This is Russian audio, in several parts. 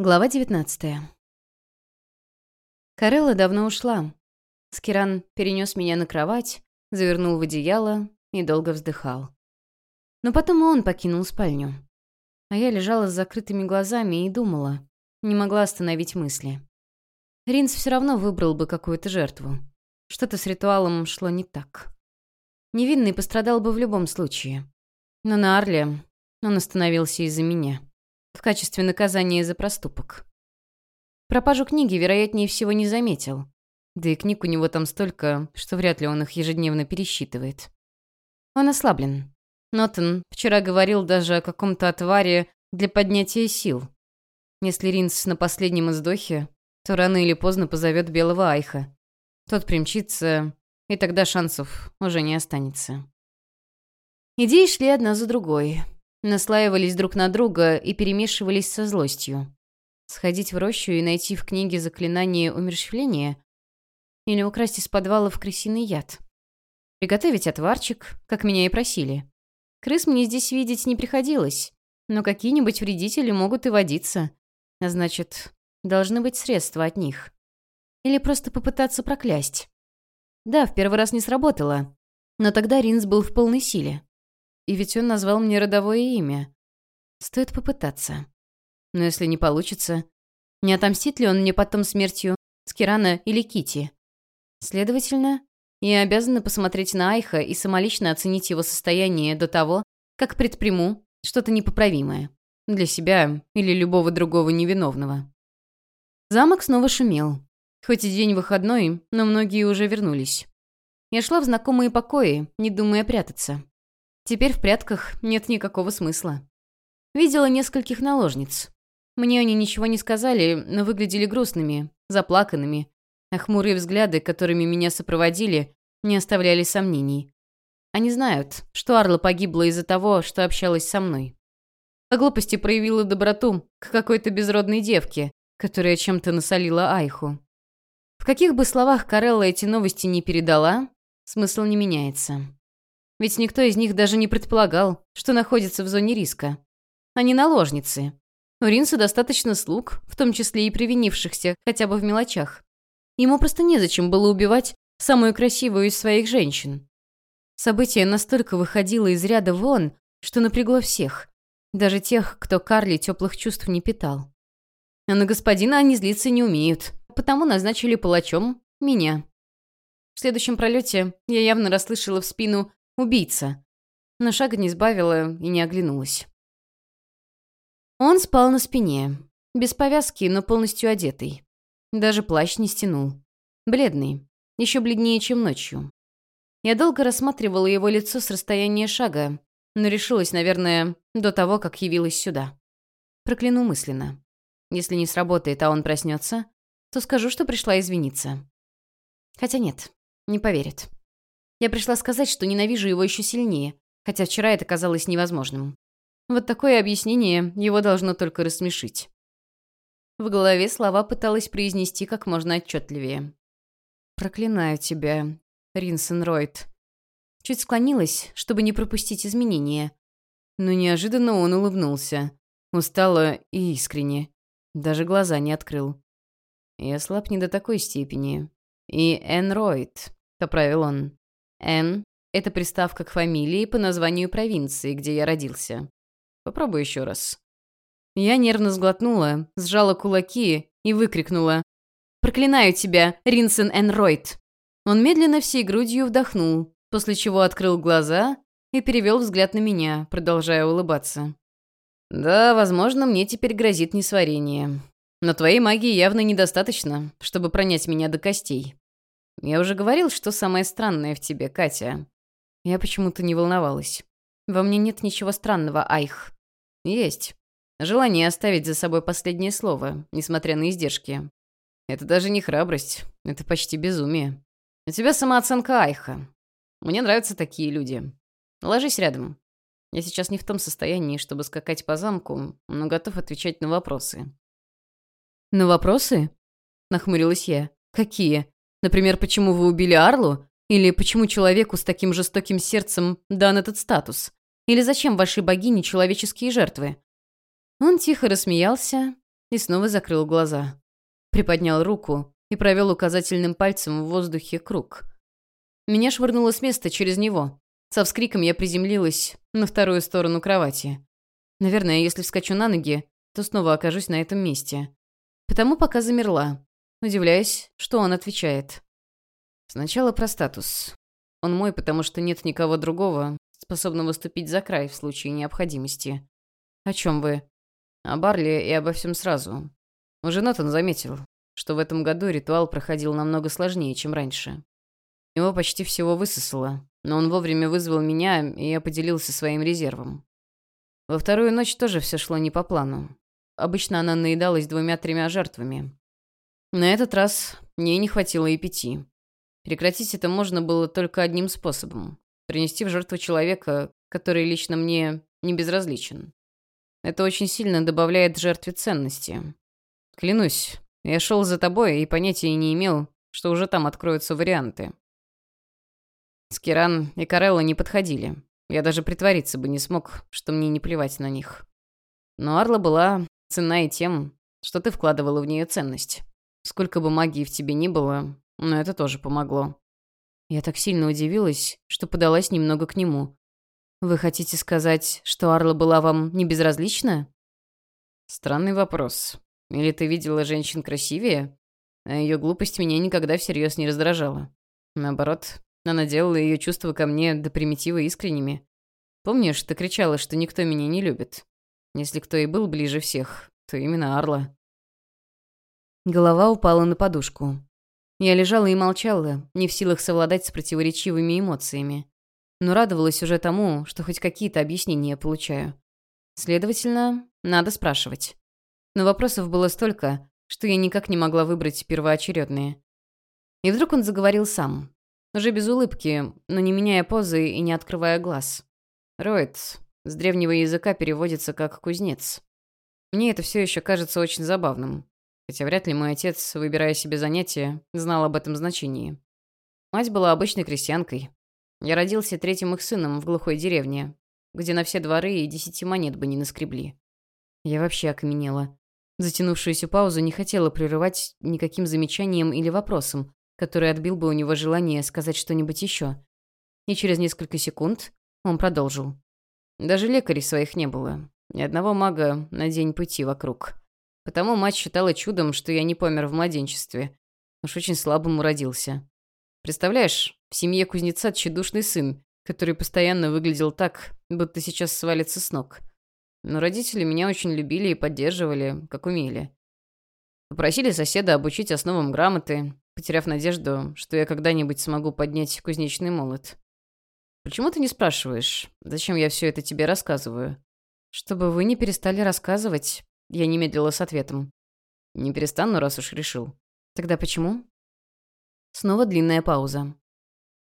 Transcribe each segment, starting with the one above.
Глава 19 Карелла давно ушла. Скиран перенес меня на кровать, завернул в одеяло и долго вздыхал. Но потом он покинул спальню. А я лежала с закрытыми глазами и думала, не могла остановить мысли. Ринс все равно выбрал бы какую-то жертву. Что-то с ритуалом шло не так. Невинный пострадал бы в любом случае. Но на Арле он остановился из-за меня в качестве наказания за проступок. Пропажу книги, вероятнее всего, не заметил. Да и книг у него там столько, что вряд ли он их ежедневно пересчитывает. Он ослаблен. Нотон вчера говорил даже о каком-то отваре для поднятия сил. Если Ринс на последнем издохе, то рано или поздно позовет Белого Айха. Тот примчится, и тогда шансов уже не останется. Идеи шли одна за другой наслаивались друг на друга и перемешивались со злостью. Сходить в рощу и найти в книге заклинание умерщвления? Или украсть из подвала в крысиный яд? Приготовить отварчик, как меня и просили. Крыс мне здесь видеть не приходилось, но какие-нибудь вредители могут и водиться. А значит, должны быть средства от них. Или просто попытаться проклясть. Да, в первый раз не сработало, но тогда Ринс был в полной силе. И ведь он назвал мне родовое имя. Стоит попытаться. Но если не получится, не отомстит ли он мне потом смертью Скирана или Кити? Следовательно, я обязана посмотреть на Айха и самолично оценить его состояние до того, как предприму что-то непоправимое. Для себя или любого другого невиновного. Замок снова шумел. Хоть и день выходной, но многие уже вернулись. Я шла в знакомые покои, не думая прятаться. Теперь в прятках нет никакого смысла. Видела нескольких наложниц. Мне они ничего не сказали, но выглядели грустными, заплаканными, а хмурые взгляды, которыми меня сопроводили, не оставляли сомнений. Они знают, что Арла погибла из-за того, что общалась со мной. По глупости проявила доброту к какой-то безродной девке, которая чем-то насолила Айху. В каких бы словах Карелла эти новости не передала, смысл не меняется. Ведь никто из них даже не предполагал, что находится в зоне риска. Они наложницы. У Ринса достаточно слуг, в том числе и привинившихся, хотя бы в мелочах. Ему просто незачем было убивать самую красивую из своих женщин. Событие настолько выходило из ряда вон, что напрягло всех. Даже тех, кто Карли теплых чувств не питал. А на господина они злиться не умеют, потому назначили палачом меня. В следующем пролете я явно расслышала в спину Убийца. Но шага не сбавила и не оглянулась. Он спал на спине. Без повязки, но полностью одетый. Даже плащ не стянул. Бледный. Еще бледнее, чем ночью. Я долго рассматривала его лицо с расстояния шага, но решилась, наверное, до того, как явилась сюда. Прокляну мысленно. Если не сработает, а он проснется, то скажу, что пришла извиниться. Хотя нет, не поверит. Я пришла сказать, что ненавижу его еще сильнее, хотя вчера это казалось невозможным. Вот такое объяснение его должно только рассмешить. В голове слова пыталась произнести как можно отчетливее. «Проклинаю тебя, Ринсен Ройд». Чуть склонилась, чтобы не пропустить изменения. Но неожиданно он улыбнулся. Устало и искренне. Даже глаза не открыл. «Я слаб не до такой степени. И Энн Ройд», — поправил он. «Н» — это приставка к фамилии по названию провинции, где я родился. Попробуй еще раз. Я нервно сглотнула, сжала кулаки и выкрикнула. «Проклинаю тебя, Ринсен Энройд!» Он медленно всей грудью вдохнул, после чего открыл глаза и перевел взгляд на меня, продолжая улыбаться. «Да, возможно, мне теперь грозит несварение. Но твоей магии явно недостаточно, чтобы пронять меня до костей. Я уже говорил, что самое странное в тебе, Катя. Я почему-то не волновалась. Во мне нет ничего странного, Айх. Есть. Желание оставить за собой последнее слово, несмотря на издержки. Это даже не храбрость, это почти безумие. У тебя самооценка Айха. Мне нравятся такие люди. Ложись рядом. Я сейчас не в том состоянии, чтобы скакать по замку, но готов отвечать на вопросы. «На вопросы?» — нахмурилась я. «Какие? Например, почему вы убили Арлу? Или почему человеку с таким жестоким сердцем дан этот статус? Или зачем вашей богине человеческие жертвы?» Он тихо рассмеялся, и снова закрыл глаза. Приподнял руку и провел указательным пальцем в воздухе круг. Меня швырнуло с места через него. Со вскриком я приземлилась на вторую сторону кровати. Наверное, если вскочу на ноги, то снова окажусь на этом месте. Потому пока замерла, удивляясь, что он отвечает. Сначала про статус. Он мой, потому что нет никого другого, способного ступить за край в случае необходимости. О чем вы? О Барли и обо всем сразу. Уже Нотон заметил, что в этом году ритуал проходил намного сложнее, чем раньше. Его почти всего высосало, но он вовремя вызвал меня, и я поделился своим резервом. Во вторую ночь тоже все шло не по плану. Обычно она наедалась двумя-тремя жертвами. На этот раз мне не хватило и пяти. Прекратить это можно было только одним способом — принести в жертву человека, который лично мне не безразличен. Это очень сильно добавляет жертве ценности. Клянусь, я шел за тобой и понятия не имел, что уже там откроются варианты. Скиран и Карелла не подходили. Я даже притвориться бы не смог, что мне не плевать на них. Но Арла была ценна и тем, что ты вкладывала в нее ценность. Сколько бы магии в тебе ни было, но это тоже помогло. Я так сильно удивилась, что подалась немного к нему. «Вы хотите сказать, что Арла была вам не безразлична?» «Странный вопрос. Или ты видела женщин красивее?» А ее глупость меня никогда всерьез не раздражала. Наоборот, она делала ее чувства ко мне до примитива искренними. Помнишь, ты кричала, что никто меня не любит? Если кто и был ближе всех, то именно Арла. Голова упала на подушку. Я лежала и молчала, не в силах совладать с противоречивыми эмоциями но радовалась уже тому, что хоть какие-то объяснения получаю. Следовательно, надо спрашивать. Но вопросов было столько, что я никак не могла выбрать первоочередные. И вдруг он заговорил сам. Уже без улыбки, но не меняя позы и не открывая глаз. Роид с древнего языка переводится как «кузнец». Мне это все еще кажется очень забавным. Хотя вряд ли мой отец, выбирая себе занятие, знал об этом значении. Мать была обычной крестьянкой, я родился третьим их сыном в глухой деревне, где на все дворы и десяти монет бы не наскребли. Я вообще окаменела. Затянувшуюся паузу не хотела прерывать никаким замечанием или вопросом, который отбил бы у него желание сказать что-нибудь еще. И через несколько секунд он продолжил. Даже лекарей своих не было. Ни одного мага на день пути вокруг. Потому мать считала чудом, что я не помер в младенчестве. Уж очень слабым уродился. Представляешь, в семье кузнеца тщедушный сын, который постоянно выглядел так, будто сейчас свалится с ног. Но родители меня очень любили и поддерживали, как умели. Попросили соседа обучить основам грамоты, потеряв надежду, что я когда-нибудь смогу поднять кузнечный молот. Почему ты не спрашиваешь, зачем я все это тебе рассказываю? Чтобы вы не перестали рассказывать, я не медлила с ответом. Не перестану, раз уж решил. Тогда почему? Снова длинная пауза.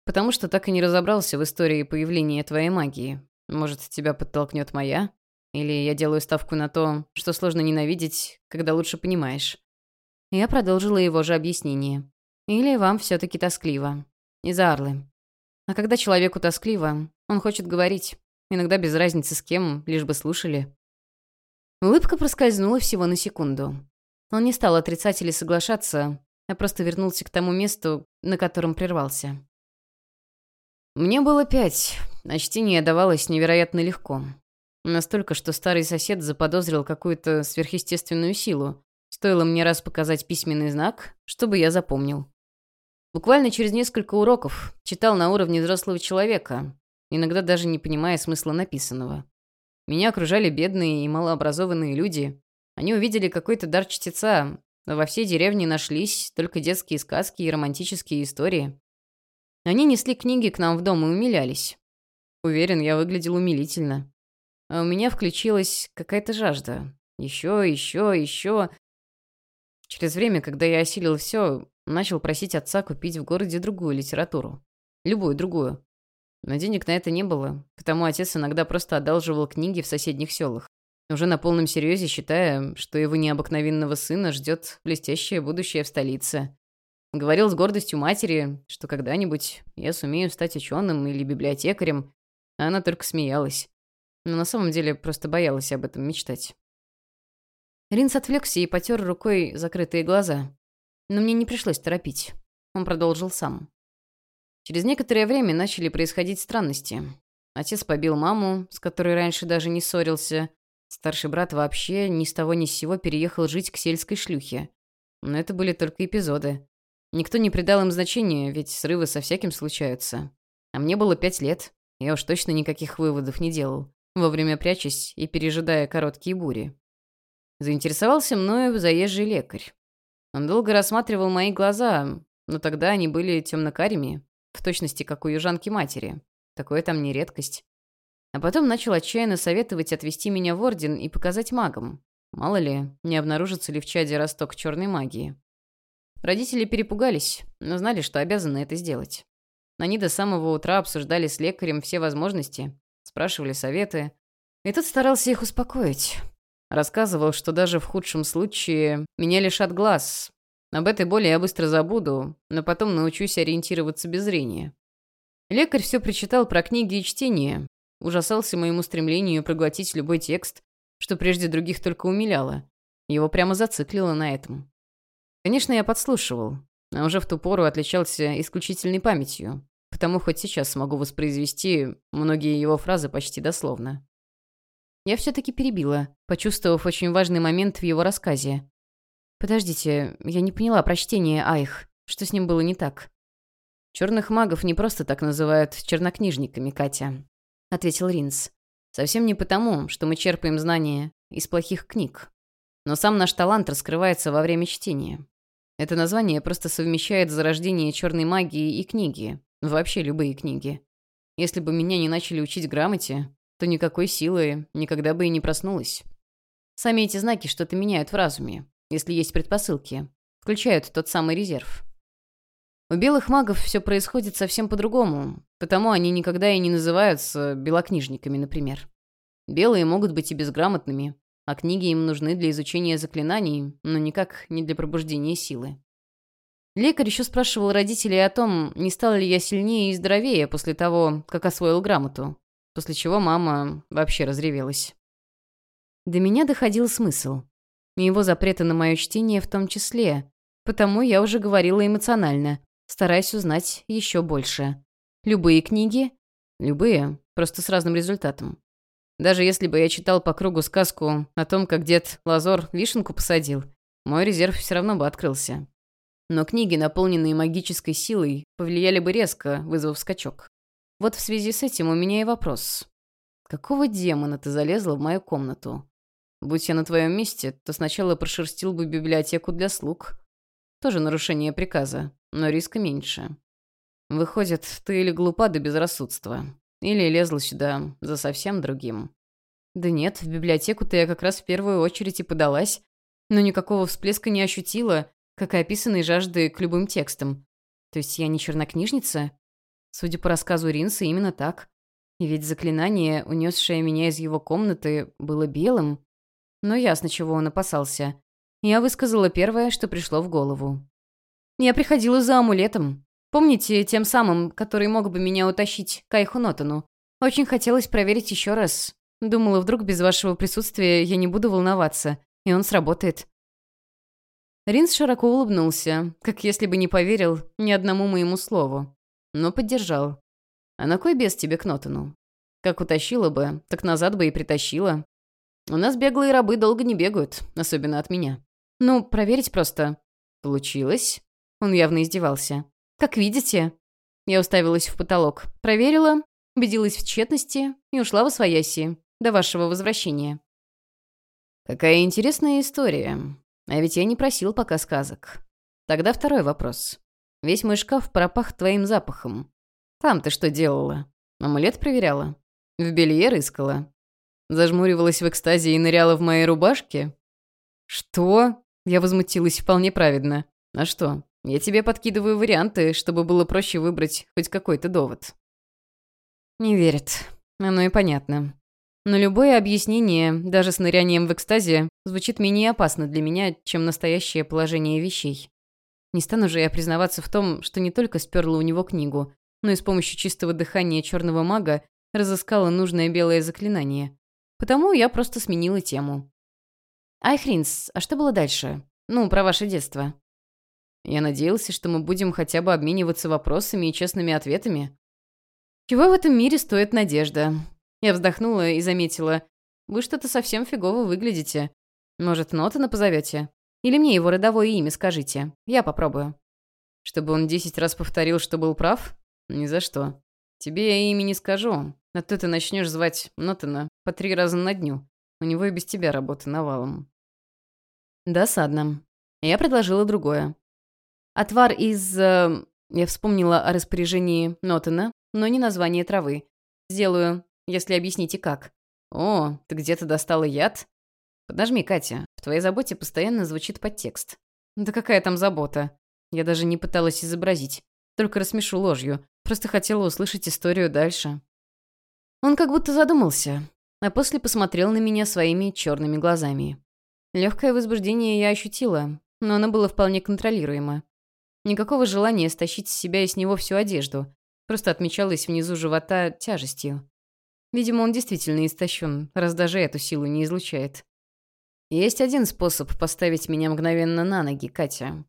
Потому что так и не разобрался в истории появления твоей магии. Может, тебя подтолкнет моя? Или я делаю ставку на то, что сложно ненавидеть, когда лучше понимаешь? Я продолжила его же объяснение. Или вам все таки тоскливо. Из-за Арлы. А когда человеку тоскливо, он хочет говорить. Иногда без разницы с кем, лишь бы слушали. Улыбка проскользнула всего на секунду. Он не стал отрицать или соглашаться, а просто вернулся к тому месту, на котором прервался. Мне было пять, а чтение давалось невероятно легко. Настолько, что старый сосед заподозрил какую-то сверхъестественную силу. Стоило мне раз показать письменный знак, чтобы я запомнил. Буквально через несколько уроков читал на уровне взрослого человека, иногда даже не понимая смысла написанного. Меня окружали бедные и малообразованные люди. Они увидели какой-то дар чтеца, во всей деревне нашлись только детские сказки и романтические истории. Они несли книги к нам в дом и умилялись. Уверен, я выглядел умилительно. А у меня включилась какая-то жажда. Еще, еще, еще. Через время, когда я осилил все, начал просить отца купить в городе другую литературу. Любую другую. Но денег на это не было, потому отец иногда просто одалживал книги в соседних селах, уже на полном серьезе считая, что его необыкновенного сына ждет блестящее будущее в столице. Говорил с гордостью матери, что когда-нибудь я сумею стать ученым или библиотекарем, а она только смеялась. Но на самом деле просто боялась об этом мечтать. Ринс отвлекся и потер рукой закрытые глаза. Но мне не пришлось торопить. Он продолжил сам. Через некоторое время начали происходить странности. Отец побил маму, с которой раньше даже не ссорился. Старший брат вообще ни с того ни с сего переехал жить к сельской шлюхе. Но это были только эпизоды. Никто не придал им значения, ведь срывы со всяким случаются. А мне было пять лет. Я уж точно никаких выводов не делал, вовремя прячась и пережидая короткие бури. Заинтересовался мною заезжий лекарь. Он долго рассматривал мои глаза, но тогда они были темно-карими, в точности, как у южанки матери. Такое там не редкость. А потом начал отчаянно советовать отвести меня в Орден и показать магам. Мало ли, не обнаружится ли в чаде росток черной магии. Родители перепугались, но знали, что обязаны это сделать. Они до самого утра обсуждали с лекарем все возможности, спрашивали советы. И тот старался их успокоить. Рассказывал, что даже в худшем случае меня лишат глаз. Об этой боли я быстро забуду, но потом научусь ориентироваться без зрения. Лекарь все прочитал про книги и чтение, ужасался моему стремлению проглотить любой текст, что прежде других только умиляло. Его прямо зациклило на этом. Конечно, я подслушивал, а уже в ту пору отличался исключительной памятью, потому хоть сейчас смогу воспроизвести многие его фразы почти дословно. Я все-таки перебила, почувствовав очень важный момент в его рассказе. «Подождите, я не поняла прочтение Айх. Что с ним было не так?» «Черных магов не просто так называют чернокнижниками, Катя», — ответил Ринс. «Совсем не потому, что мы черпаем знания из плохих книг. Но сам наш талант раскрывается во время чтения. Это название просто совмещает зарождение черной магии и книги, вообще любые книги. Если бы меня не начали учить грамоте, то никакой силы никогда бы и не проснулась. Сами эти знаки что-то меняют в разуме, если есть предпосылки, включают тот самый резерв. У белых магов все происходит совсем по-другому, потому они никогда и не называются белокнижниками, например. Белые могут быть и безграмотными, а книги им нужны для изучения заклинаний, но никак не для пробуждения силы. Лекарь еще спрашивал родителей о том, не стал ли я сильнее и здоровее после того, как освоил грамоту, после чего мама вообще разревелась. До меня доходил смысл. И его запреты на мое чтение в том числе, потому я уже говорила эмоционально, стараясь узнать еще больше. Любые книги? Любые, просто с разным результатом. Даже если бы я читал по кругу сказку о том, как дед Лазор вишенку посадил, мой резерв все равно бы открылся. Но книги, наполненные магической силой, повлияли бы резко, вызвав скачок. Вот в связи с этим у меня и вопрос. Какого демона ты залезла в мою комнату? Будь я на твоем месте, то сначала прошерстил бы библиотеку для слуг. Тоже нарушение приказа но риска меньше. Выходит, ты или глупа до безрассудства, или лезла сюда за совсем другим. Да нет, в библиотеку-то я как раз в первую очередь и подалась, но никакого всплеска не ощутила, как и описанной жажды к любым текстам. То есть я не чернокнижница? Судя по рассказу Ринса, именно так. И ведь заклинание, унесшее меня из его комнаты, было белым. Но ясно, чего он опасался. Я высказала первое, что пришло в голову. Я приходила за амулетом. Помните, тем самым, который мог бы меня утащить к Айху Нотану? Очень хотелось проверить еще раз. Думала, вдруг без вашего присутствия я не буду волноваться, и он сработает. Ринс широко улыбнулся, как если бы не поверил ни одному моему слову. Но поддержал. «А на кой без тебе к Нотану? Как утащила бы, так назад бы и притащила. У нас беглые рабы долго не бегают, особенно от меня. Ну, проверить просто. Получилось?» Он явно издевался. «Как видите». Я уставилась в потолок. Проверила, убедилась в тщетности и ушла в освояси. До вашего возвращения. Какая интересная история. А ведь я не просил пока сказок. Тогда второй вопрос. Весь мой шкаф пропах твоим запахом. Там ты что делала? Амулет проверяла? В белье рыскала? Зажмуривалась в экстазе и ныряла в моей рубашке? Что? Я возмутилась вполне праведно. А что? Я тебе подкидываю варианты, чтобы было проще выбрать хоть какой-то довод». Не верит. Оно и понятно. Но любое объяснение, даже с нырянием в экстазе, звучит менее опасно для меня, чем настоящее положение вещей. Не стану же я признаваться в том, что не только сперла у него книгу, но и с помощью чистого дыхания черного мага разыскала нужное белое заклинание. Потому я просто сменила тему. Айхринс, а что было дальше? Ну, про ваше детство. Я надеялся, что мы будем хотя бы обмениваться вопросами и честными ответами. Чего в этом мире стоит надежда? Я вздохнула и заметила. Вы что-то совсем фигово выглядите. Может, Нотана позовете? Или мне его родовое имя скажите. Я попробую. Чтобы он десять раз повторил, что был прав? Ни за что. Тебе я имя не скажу, а то ты начнешь звать Нотана по три раза на дню. У него и без тебя работа навалом. Досадно. Я предложила другое. Отвар из... Э, я вспомнила о распоряжении Нотана, но не название травы. Сделаю, если объясните как. О, ты где-то достала яд? Подожми, Катя, в твоей заботе постоянно звучит подтекст. Да какая там забота? Я даже не пыталась изобразить. Только рассмешу ложью. Просто хотела услышать историю дальше. Он как будто задумался, а после посмотрел на меня своими черными глазами. Легкое возбуждение я ощутила, но оно было вполне контролируемо. Никакого желания стащить с себя и с него всю одежду. Просто отмечалось внизу живота тяжестью. Видимо, он действительно истощен, раз даже эту силу не излучает. Есть один способ поставить меня мгновенно на ноги, Катя.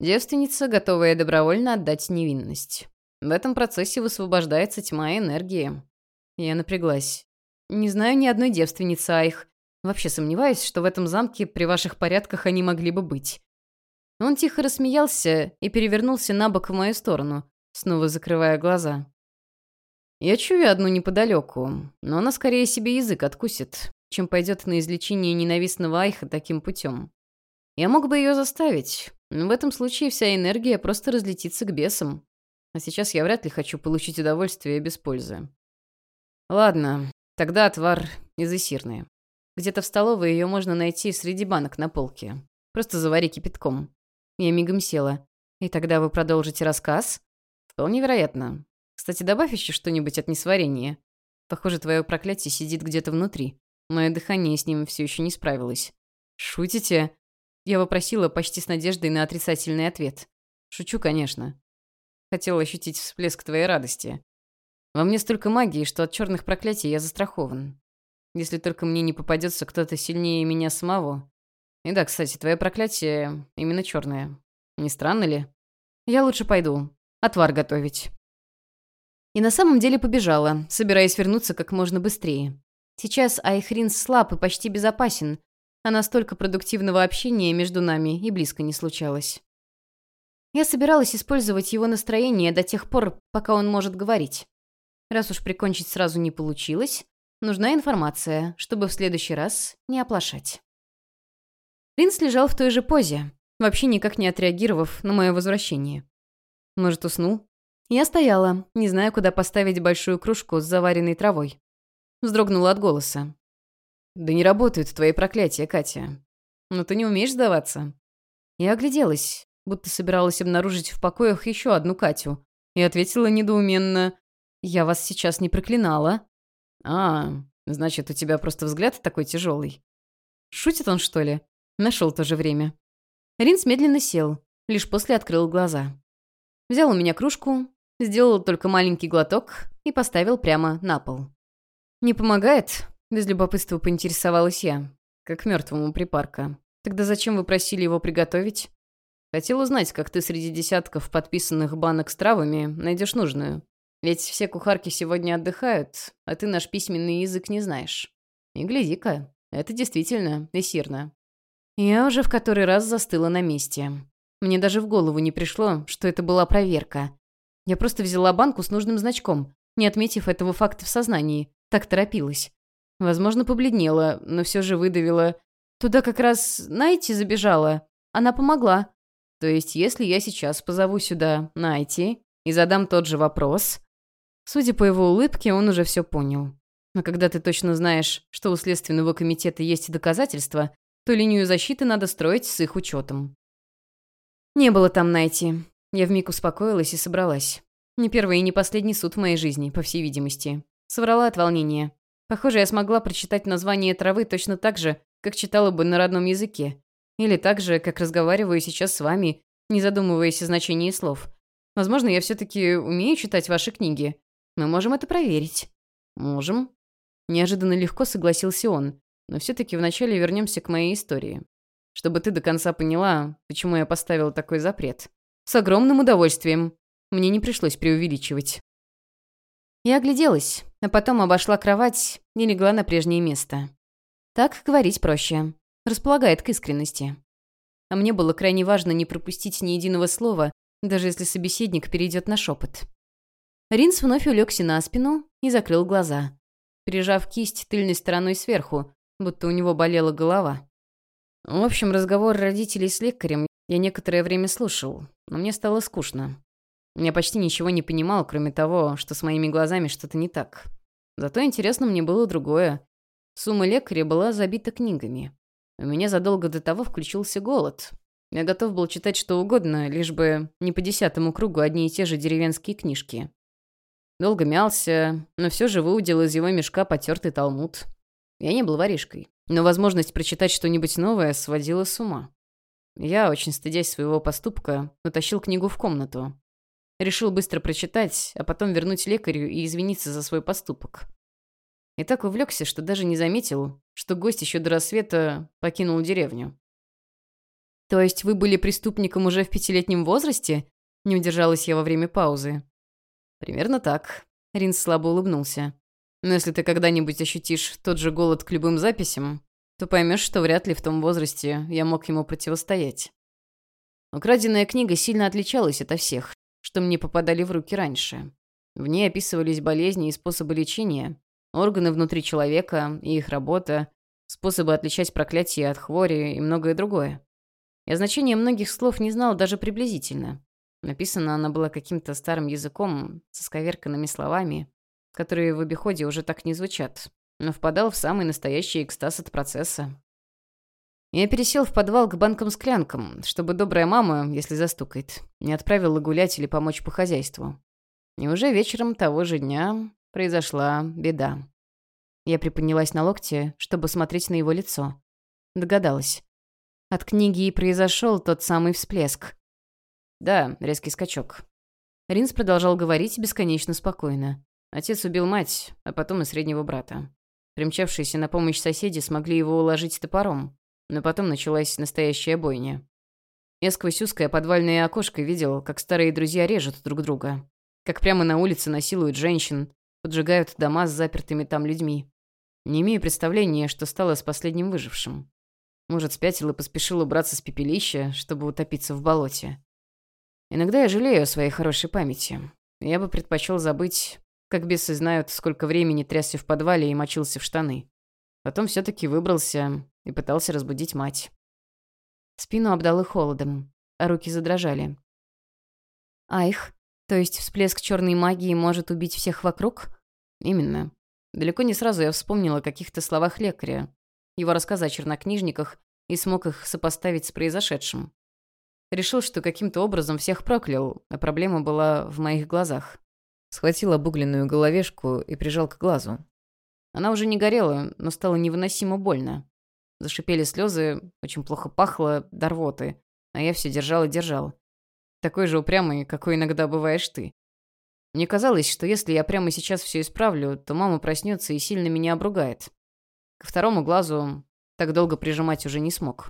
Девственница, готовая добровольно отдать невинность. В этом процессе высвобождается тьма энергии. Я напряглась. Не знаю ни одной девственницы, Айх. Вообще сомневаюсь, что в этом замке при ваших порядках они могли бы быть. Он тихо рассмеялся и перевернулся на бок в мою сторону, снова закрывая глаза. Я чую одну неподалеку, но она скорее себе язык откусит, чем пойдет на излечение ненавистного Айха таким путем. Я мог бы ее заставить, но в этом случае вся энергия просто разлетится к бесам. А сейчас я вряд ли хочу получить удовольствие без пользы. Ладно, тогда отвар из эсирны. Где-то в столовой ее можно найти среди банок на полке. Просто завари кипятком. Я мигом села. И тогда вы продолжите рассказ? Вполне вероятно. Кстати, добавь еще что-нибудь от несварения. Похоже, твое проклятие сидит где-то внутри. Мое дыхание с ним все еще не справилось. «Шутите?» Я вопросила почти с надеждой на отрицательный ответ. «Шучу, конечно. Хотела ощутить всплеск твоей радости. Во мне столько магии, что от черных проклятий я застрахован. Если только мне не попадется кто-то сильнее меня самого. И да, кстати, твое проклятие именно черное. Не странно ли? Я лучше пойду. Отвар готовить». И на самом деле побежала, собираясь вернуться как можно быстрее. Сейчас Айхрин слаб и почти безопасен, а настолько продуктивного общения между нами и близко не случалось. Я собиралась использовать его настроение до тех пор, пока он может говорить. Раз уж прикончить сразу не получилось, нужна информация, чтобы в следующий раз не оплошать. Ринс лежал в той же позе, вообще никак не отреагировав на мое возвращение. Может, уснул? Я стояла, не зная, куда поставить большую кружку с заваренной травой. Вздрогнула от голоса. «Да не работают твои проклятия, Катя. Но ты не умеешь сдаваться». Я огляделась, будто собиралась обнаружить в покоях еще одну Катю, и ответила недоуменно. «Я вас сейчас не проклинала». «А, значит, у тебя просто взгляд такой тяжелый. Шутит он, что ли? Нашел то же время». Ринс медленно сел, лишь после открыл глаза. Взял у меня кружку, сделал только маленький глоток и поставил прямо на пол. «Не помогает?» — без любопытства поинтересовалась я. «Как мертвому припарка. Тогда зачем вы просили его приготовить?» «Хотел узнать, как ты среди десятков подписанных банок с травами найдешь нужную. Ведь все кухарки сегодня отдыхают, а ты наш письменный язык не знаешь. И гляди-ка, это действительно эсирно». Я уже в который раз застыла на месте. Мне даже в голову не пришло, что это была проверка. Я просто взяла банку с нужным значком, не отметив этого факта в сознании, так торопилась. Возможно, побледнела, но все же выдавила. Туда как раз Найти забежала. Она помогла. То есть, если я сейчас позову сюда Найти и задам тот же вопрос... Судя по его улыбке, он уже все понял. Но когда ты точно знаешь, что у Следственного комитета есть доказательства, то линию защиты надо строить с их учетом. Не было там Найти. Я вмиг успокоилась и собралась. Не первый и не последний суд в моей жизни, по всей видимости. Соврала от волнения. Похоже, я смогла прочитать название травы точно так же, как читала бы на родном языке. Или так же, как разговариваю сейчас с вами, не задумываясь о значении слов. Возможно, я все-таки умею читать ваши книги. Мы можем это проверить. Можем. Неожиданно легко согласился он. Но все-таки вначале вернемся к моей истории. Чтобы ты до конца поняла, почему я поставил такой запрет. С огромным удовольствием. Мне не пришлось преувеличивать. Я огляделась, а потом обошла кровать и легла на прежнее место. Так говорить проще. Располагает к искренности. А мне было крайне важно не пропустить ни единого слова, даже если собеседник перейдет на шепот. Ринс вновь улегся на спину и закрыл глаза, прижав кисть тыльной стороной сверху, будто у него болела голова. В общем, разговор родителей с лекарем я некоторое время слушал, но мне стало скучно. Я почти ничего не понимал, кроме того, что с моими глазами что-то не так. Зато интересно мне было другое. Сумма лекаря была забита книгами. У меня задолго до того включился голод. Я готов был читать что угодно, лишь бы не по десятому кругу одни и те же деревенские книжки. Долго мялся, но все же выудил из его мешка потертый талмуд. Я не был воришкой, но возможность прочитать что-нибудь новое сводила с ума. Я, очень стыдясь своего поступка, утащил книгу в комнату. Решил быстро прочитать, а потом вернуть лекарю и извиниться за свой поступок. И так увлекся, что даже не заметил, что гость еще до рассвета покинул деревню. «То есть вы были преступником уже в пятилетнем возрасте?» Не удержалась я во время паузы. «Примерно так», — Ринс слабо улыбнулся. «Но если ты когда-нибудь ощутишь тот же голод к любым записям, то поймешь, что вряд ли в том возрасте я мог ему противостоять. Украденная книга сильно отличалась от всех, что мне попадали в руки раньше. В ней описывались болезни и способы лечения, органы внутри человека и их работа, способы отличать проклятие от хвори и многое другое. Я значения многих слов не знал даже приблизительно, Написана она была каким-то старым языком, со сковерканными словами, которые в обиходе уже так не звучат, но впадал в самый настоящий экстаз от процесса. Я пересел в подвал к банкам-склянкам, чтобы добрая мама, если застукает, не отправила гулять или помочь по хозяйству. И уже вечером того же дня произошла беда. Я приподнялась на локте, чтобы смотреть на его лицо. Догадалась. От книги и произошел тот самый всплеск. «Да, резкий скачок». Ринс продолжал говорить бесконечно спокойно. Отец убил мать, а потом и среднего брата. Примчавшиеся на помощь соседи смогли его уложить топором, но потом началась настоящая бойня. Я сквозь узкое подвальное окошко видел, как старые друзья режут друг друга, как прямо на улице насилуют женщин, поджигают дома с запертыми там людьми. Не имею представления, что стало с последним выжившим. Может, спятил и поспешил убраться с пепелища, чтобы утопиться в болоте. Иногда я жалею о своей хорошей памяти. Я бы предпочел забыть, как бесы знают, сколько времени трясся в подвале и мочился в штаны. Потом все-таки выбрался и пытался разбудить мать. Спину обдало холодом, а руки задрожали. Айх, то есть всплеск черной магии может убить всех вокруг? Именно. Далеко не сразу я вспомнила о каких-то словах лекаря, его рассказы о чернокнижниках и смог их сопоставить с произошедшим. Решил, что каким-то образом всех проклял, а проблема была в моих глазах. Схватил обугленную головешку и прижал к глазу. Она уже не горела, но стало невыносимо больно. Зашипели слезы, очень плохо пахло, до рвоты, а я все держал и держал. Такой же упрямый, какой иногда бываешь ты. Мне казалось, что если я прямо сейчас все исправлю, то мама проснется и сильно меня обругает. Ко второму глазу так долго прижимать уже не смог.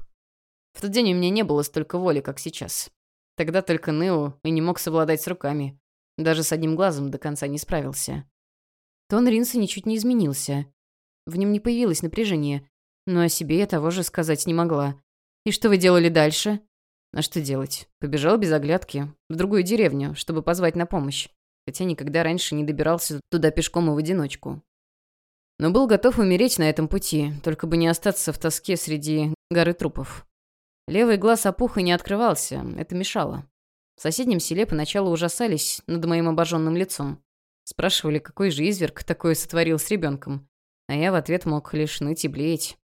В тот день у меня не было столько воли, как сейчас. Тогда только ныл и не мог совладать с руками. Даже с одним глазом до конца не справился. Тон Ринса ничуть не изменился. В нем не появилось напряжения, но о себе я того же сказать не могла. «И что вы делали дальше?» «А что делать? Побежал без оглядки. В другую деревню, чтобы позвать на помощь. Хотя никогда раньше не добирался туда пешком и в одиночку. Но был готов умереть на этом пути, только бы не остаться в тоске среди горы трупов. Левый глаз опух и не открывался, это мешало. В соседнем селе поначалу ужасались над моим обожженным лицом. Спрашивали, какой же изверг такое сотворил с ребенком. А я в ответ мог лишь ныть и блеять.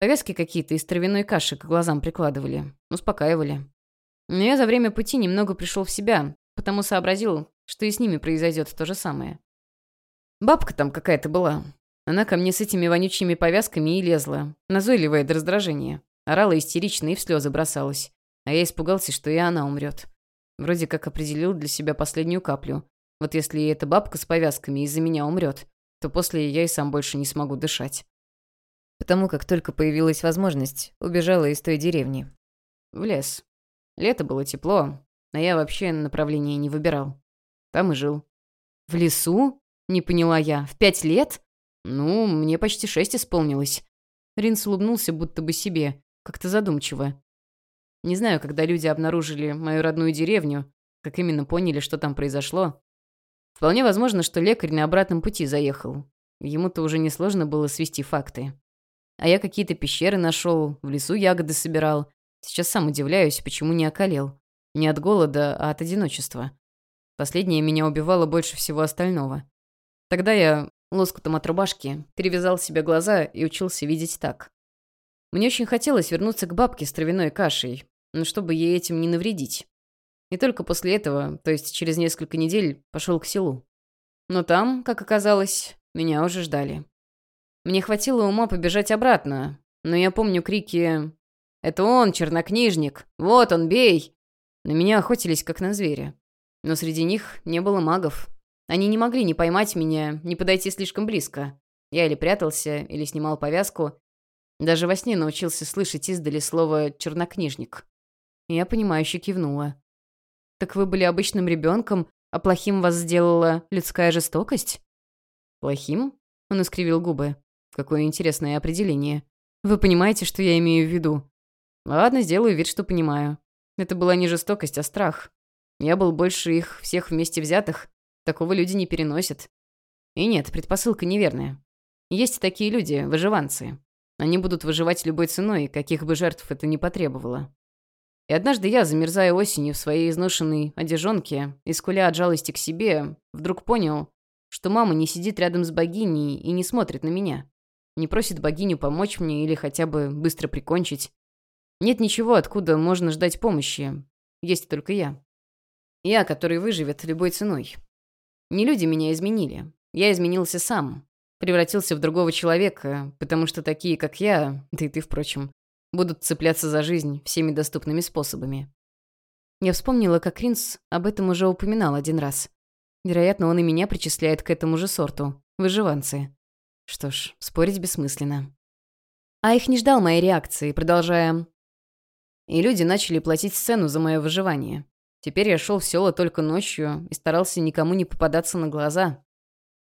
Повязки какие-то из травяной каши к глазам прикладывали. Успокаивали. Но я за время пути немного пришел в себя, потому сообразил, что и с ними произойдет то же самое. Бабка там какая-то была. Она ко мне с этими вонючими повязками и лезла, назойливая до раздражения. Орала истерично и в слезы бросалась. А я испугался, что и она умрет. Вроде как определил для себя последнюю каплю. Вот если эта бабка с повязками из-за меня умрет, то после я и сам больше не смогу дышать. Потому как только появилась возможность, убежала из той деревни. В лес. Лето было тепло, а я вообще направление не выбирал. Там и жил. «В лесу?» — не поняла я. «В пять лет?» «Ну, мне почти шесть исполнилось». Ринс улыбнулся будто бы себе, как-то задумчиво. Не знаю, когда люди обнаружили мою родную деревню, как именно поняли, что там произошло. Вполне возможно, что лекарь на обратном пути заехал. Ему-то уже несложно было свести факты. А я какие-то пещеры нашел, в лесу ягоды собирал. Сейчас сам удивляюсь, почему не околел. Не от голода, а от одиночества. Последнее меня убивало больше всего остального. Тогда я лоскутом от рубашки перевязал себе глаза и учился видеть так. Мне очень хотелось вернуться к бабке с травяной кашей, но чтобы ей этим не навредить. И только после этого, то есть через несколько недель, пошел к селу. Но там, как оказалось, меня уже ждали. Мне хватило ума побежать обратно, но я помню крики «Это он, чернокнижник! Вот он, бей!» На меня охотились, как на зверя. Но среди них не было магов. Они не могли ни поймать меня, ни подойти слишком близко. Я или прятался, или снимал повязку. Даже во сне научился слышать издали слово «чернокнижник». Я понимающе кивнула. «Так вы были обычным ребенком, а плохим вас сделала людская жестокость?» «Плохим?» — он искривил губы. «Какое интересное определение. Вы понимаете, что я имею в виду?» «Ладно, сделаю вид, что понимаю. Это была не жестокость, а страх. Я был больше их всех вместе взятых. Такого люди не переносят. И нет, предпосылка неверная. Есть такие люди, выживанцы. Они будут выживать любой ценой, каких бы жертв это ни потребовало. И однажды я, замерзая осенью в своей изношенной одежонке и скуля от жалости к себе, вдруг понял, что мама не сидит рядом с богиней и не смотрит на меня. Не просит богиню помочь мне или хотя бы быстро прикончить. Нет ничего, откуда можно ждать помощи. Есть только я. Я, который выживет любой ценой. Не люди меня изменили. Я изменился сам. Превратился в другого человека, потому что такие, как я, да и ты, впрочем, будут цепляться за жизнь всеми доступными способами. Я вспомнила, как Ринс об этом уже упоминал один раз. Вероятно, он и меня причисляет к этому же сорту. Выживанцы. Что ж, спорить бессмысленно. А их не ждал моей реакции, продолжая... И люди начали платить цену за мое выживание. Теперь я шел в село только ночью и старался никому не попадаться на глаза.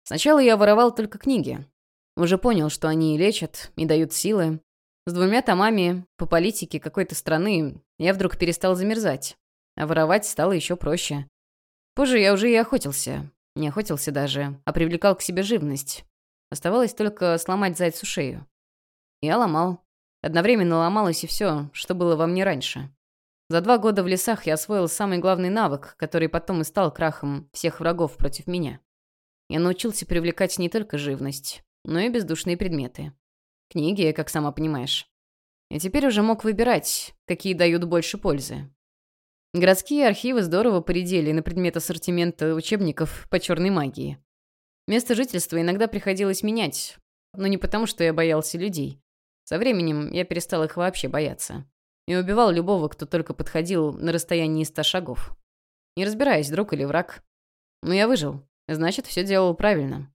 Сначала я воровал только книги. Уже понял, что они и лечат, и дают силы, с двумя томами по политике какой-то страны я вдруг перестал замерзать, а воровать стало еще проще. Позже я уже и охотился. Не охотился даже, а привлекал к себе живность. Оставалось только сломать зайцу шею. Я ломал. Одновременно ломалось и все, что было во мне раньше. За два года в лесах я освоил самый главный навык, который потом и стал крахом всех врагов против меня. Я научился привлекать не только живность, но и бездушные предметы. Книги, как сама понимаешь. И теперь уже мог выбирать, какие дают больше пользы. Городские архивы здорово поредели на предмет ассортимента учебников по черной магии. Место жительства иногда приходилось менять, но не потому, что я боялся людей. Со временем я перестал их вообще бояться. И убивал любого, кто только подходил на расстоянии ста шагов. Не разбираясь, друг или враг. Но я выжил. Значит, все делал правильно.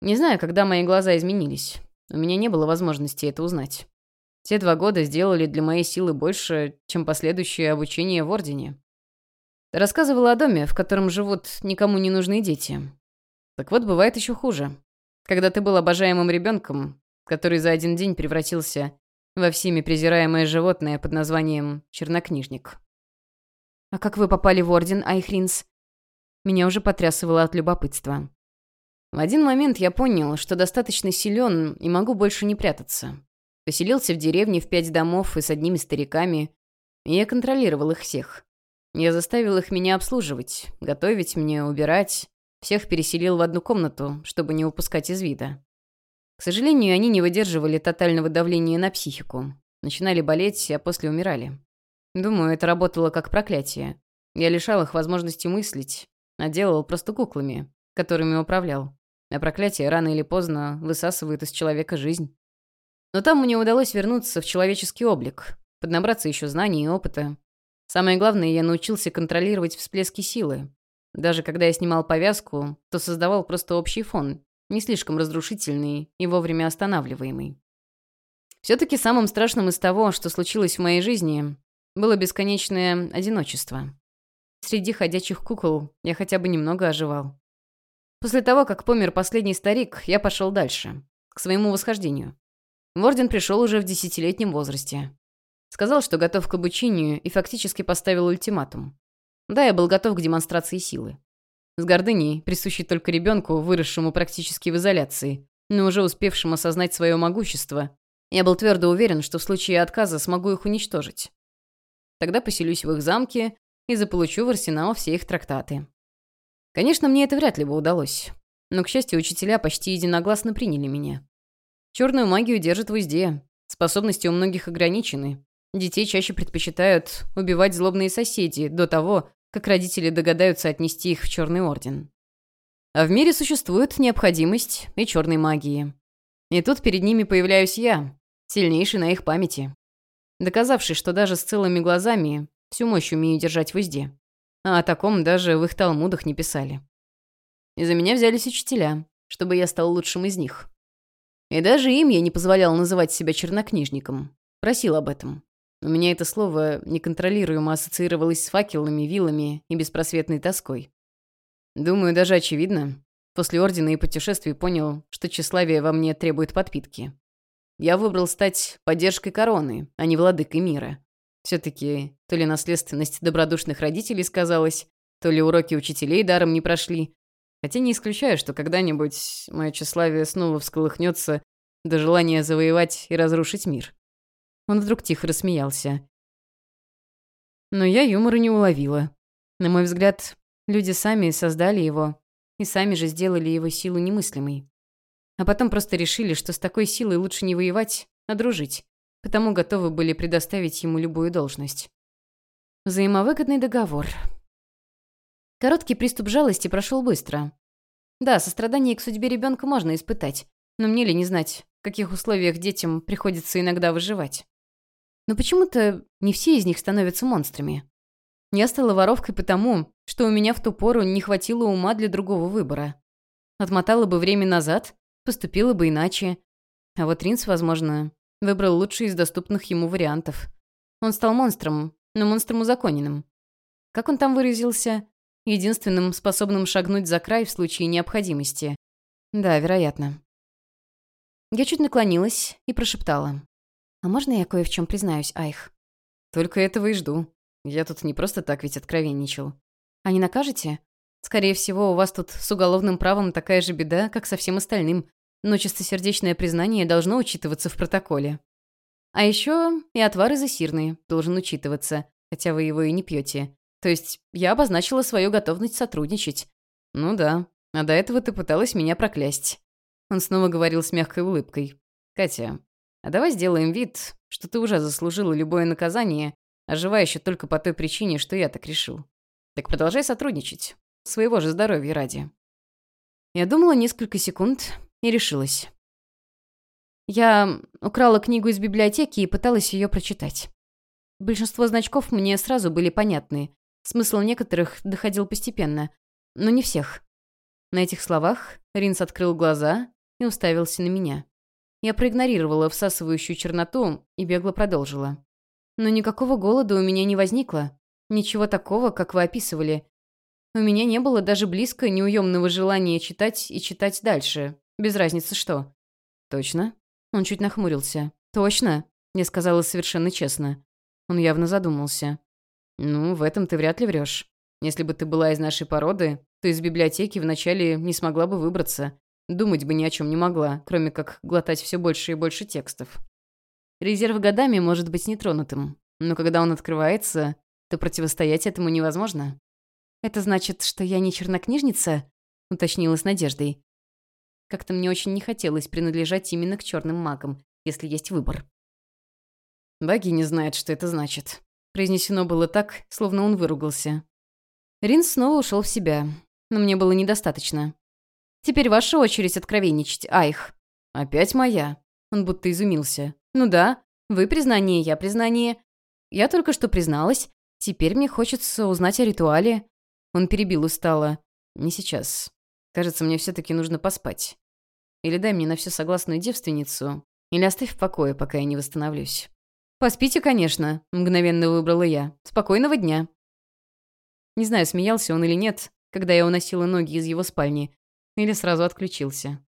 Не знаю, когда мои глаза изменились. У меня не было возможности это узнать. Те два года сделали для моей силы больше, чем последующее обучение в Ордене. Рассказывала о доме, в котором живут никому не нужные дети. Так вот, бывает еще хуже. Когда ты был обожаемым ребенком, который за один день превратился во всеми презираемое животное под названием чернокнижник. «А как вы попали в Орден, Айхринс?» Меня уже потрясывало от любопытства. В один момент я понял, что достаточно силен и могу больше не прятаться. Поселился в деревне в пять домов и с одними стариками, и я контролировал их всех. Я заставил их меня обслуживать, готовить мне, убирать. Всех переселил в одну комнату, чтобы не упускать из вида. К сожалению, они не выдерживали тотального давления на психику. Начинали болеть, а после умирали. Думаю, это работало как проклятие. Я лишал их возможности мыслить, а делал просто куклами, которыми управлял а проклятие рано или поздно высасывает из человека жизнь. Но там мне удалось вернуться в человеческий облик, поднабраться еще знаний и опыта. Самое главное, я научился контролировать всплески силы. Даже когда я снимал повязку, то создавал просто общий фон, не слишком разрушительный и вовремя останавливаемый. Все-таки самым страшным из того, что случилось в моей жизни, было бесконечное одиночество. Среди ходячих кукол я хотя бы немного оживал. После того, как помер последний старик, я пошел дальше, к своему восхождению. В орден пришел уже в десятилетнем возрасте. Сказал, что готов к обучению и фактически поставил ультиматум. Да, я был готов к демонстрации силы. С гордыней, присущей только ребенку, выросшему практически в изоляции, но уже успевшим осознать свое могущество, я был твердо уверен, что в случае отказа смогу их уничтожить. Тогда поселюсь в их замке и заполучу в арсенал все их трактаты. Конечно, мне это вряд ли бы удалось. Но, к счастью, учителя почти единогласно приняли меня. Черную магию держат в узде. Способности у многих ограничены. Детей чаще предпочитают убивать злобные соседи до того, как родители догадаются отнести их в Черный Орден. А в мире существует необходимость и черной магии. И тут перед ними появляюсь я, сильнейший на их памяти. Доказавший, что даже с целыми глазами всю мощь умею держать в узде. А о таком даже в их талмудах не писали. И за меня взялись учителя, чтобы я стал лучшим из них. И даже им я не позволял называть себя чернокнижником. Просил об этом. У меня это слово неконтролируемо ассоциировалось с факелами, вилами и беспросветной тоской. Думаю, даже очевидно. После ордена и путешествий понял, что тщеславие во мне требует подпитки. Я выбрал стать поддержкой короны, а не владыкой мира. Все-таки то ли наследственность добродушных родителей сказалась, то ли уроки учителей даром не прошли. Хотя не исключаю, что когда-нибудь мое тщеславие снова всколыхнется до желания завоевать и разрушить мир. Он вдруг тихо рассмеялся. Но я юмора не уловила. На мой взгляд, люди сами создали его и сами же сделали его силу немыслимой. А потом просто решили, что с такой силой лучше не воевать, а дружить, потому готовы были предоставить ему любую должность. Взаимовыгодный договор. Короткий приступ жалости прошел быстро. Да, сострадание к судьбе ребенка можно испытать, но мне ли не знать, в каких условиях детям приходится иногда выживать. Но почему-то не все из них становятся монстрами. Я стала воровкой потому, что у меня в ту пору не хватило ума для другого выбора. Отмотала бы время назад, поступила бы иначе. А вот Ринс, возможно, выбрал лучший из доступных ему вариантов. Он стал монстром, но монстром узаконенным. Как он там выразился? Единственным способным шагнуть за край в случае необходимости. Да, вероятно. Я чуть наклонилась и прошептала. «А можно я кое в чем признаюсь, Айх?» «Только этого и жду. Я тут не просто так ведь откровенничал». «А не накажете? Скорее всего, у вас тут с уголовным правом такая же беда, как со всем остальным, но чистосердечное признание должно учитываться в протоколе. А еще и отвар изосирный должен учитываться, хотя вы его и не пьете. То есть я обозначила свою готовность сотрудничать. Ну да, а до этого ты пыталась меня проклясть. Он снова говорил с мягкой улыбкой. «Катя, а давай сделаем вид, что ты уже заслужила любое наказание, а жива еще только по той причине, что я так решил. Так продолжай сотрудничать. Своего же здоровья ради». Я думала несколько секунд и решилась. Я украла книгу из библиотеки и пыталась ее прочитать. Большинство значков мне сразу были понятны. Смысл некоторых доходил постепенно, но не всех. На этих словах Ринс открыл глаза и уставился на меня. Я проигнорировала всасывающую черноту и бегло продолжила. Но никакого голода у меня не возникло. Ничего такого, как вы описывали. У меня не было даже близко неуемного желания читать и читать дальше. Без разницы что. Точно? Он чуть нахмурился. Точно? Я сказала совершенно честно. Он явно задумался. Ну, в этом ты вряд ли врешь. Если бы ты была из нашей породы, то из библиотеки вначале не смогла бы выбраться. Думать бы ни о чем не могла, кроме как глотать все больше и больше текстов. Резерв годами может быть нетронутым, но когда он открывается, то противостоять этому невозможно. «Это значит, что я не чернокнижница?» — уточнила с надеждой. Как-то мне очень не хотелось принадлежать именно к черным магам, если есть выбор. «Баги не знает, что это значит». Произнесено было так, словно он выругался. Рин снова ушел в себя, но мне было недостаточно. Теперь ваша очередь откровенничать, Айх. Опять моя. Он будто изумился. Ну да, вы признание, я признание. Я только что призналась. Теперь мне хочется узнать о ритуале. Он перебил устало. Не сейчас. Кажется, мне все-таки нужно поспать. Или дай мне на все согласную девственницу, Или оставь в покое, пока я не восстановлюсь». «Поспите, конечно», — мгновенно выбрала я. «Спокойного дня». Не знаю, смеялся он или нет, когда я уносила ноги из его спальни, или сразу отключился.